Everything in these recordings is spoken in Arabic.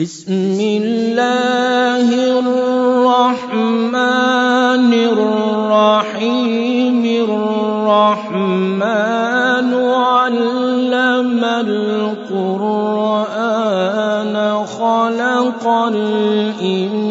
بسم الله الرحمن الرحيم الرحمن علم القرآن خلق الإنسان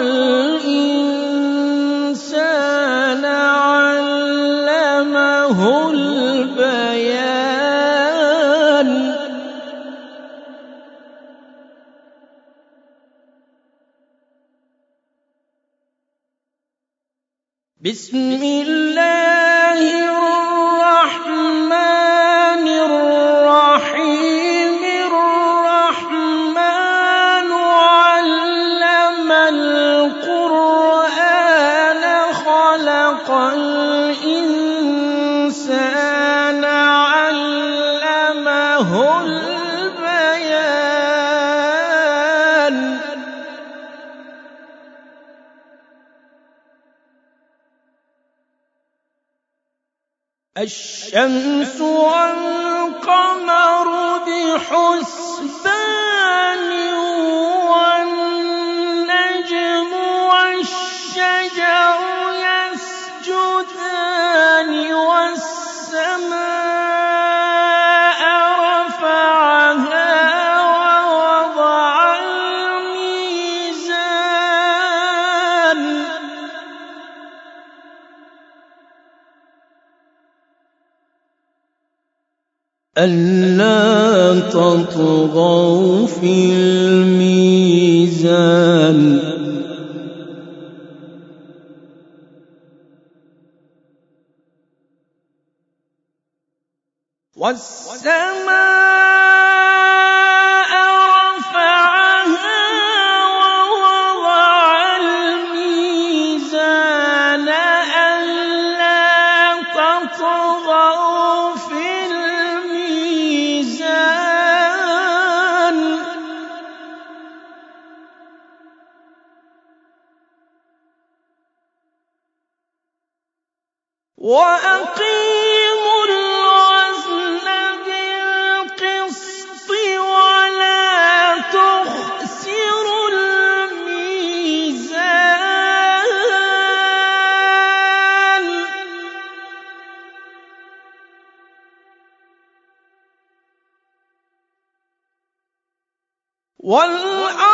الإنسان علمه البيان. بسم الله علمه البيان. الشمس والقمر بحسبان ألا تطغوا في الميزان. والسماء وأقيموا الوزن بالقسط ولا تخسروا الميزان. والأرض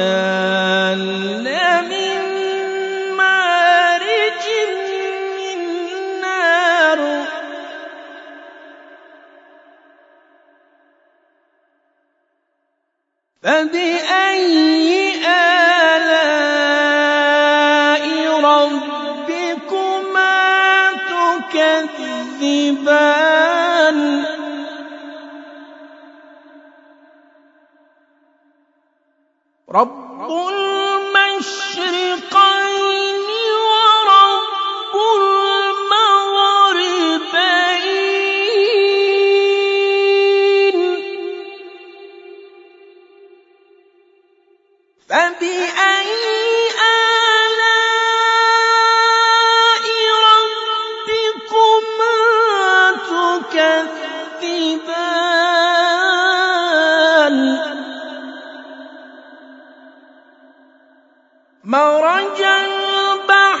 الجان من مارج من نار. فبأي رب المشرقين ورب المغربين. فبأي مرج البحرين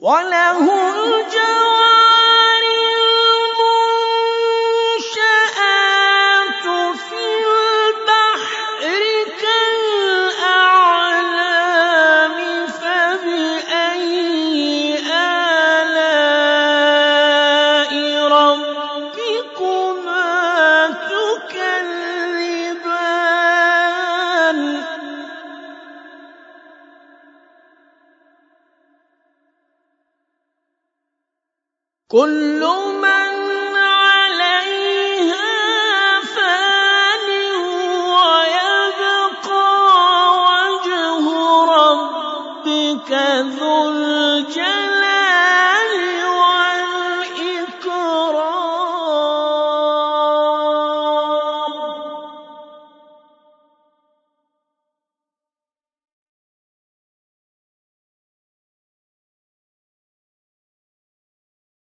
وله الجوار كل من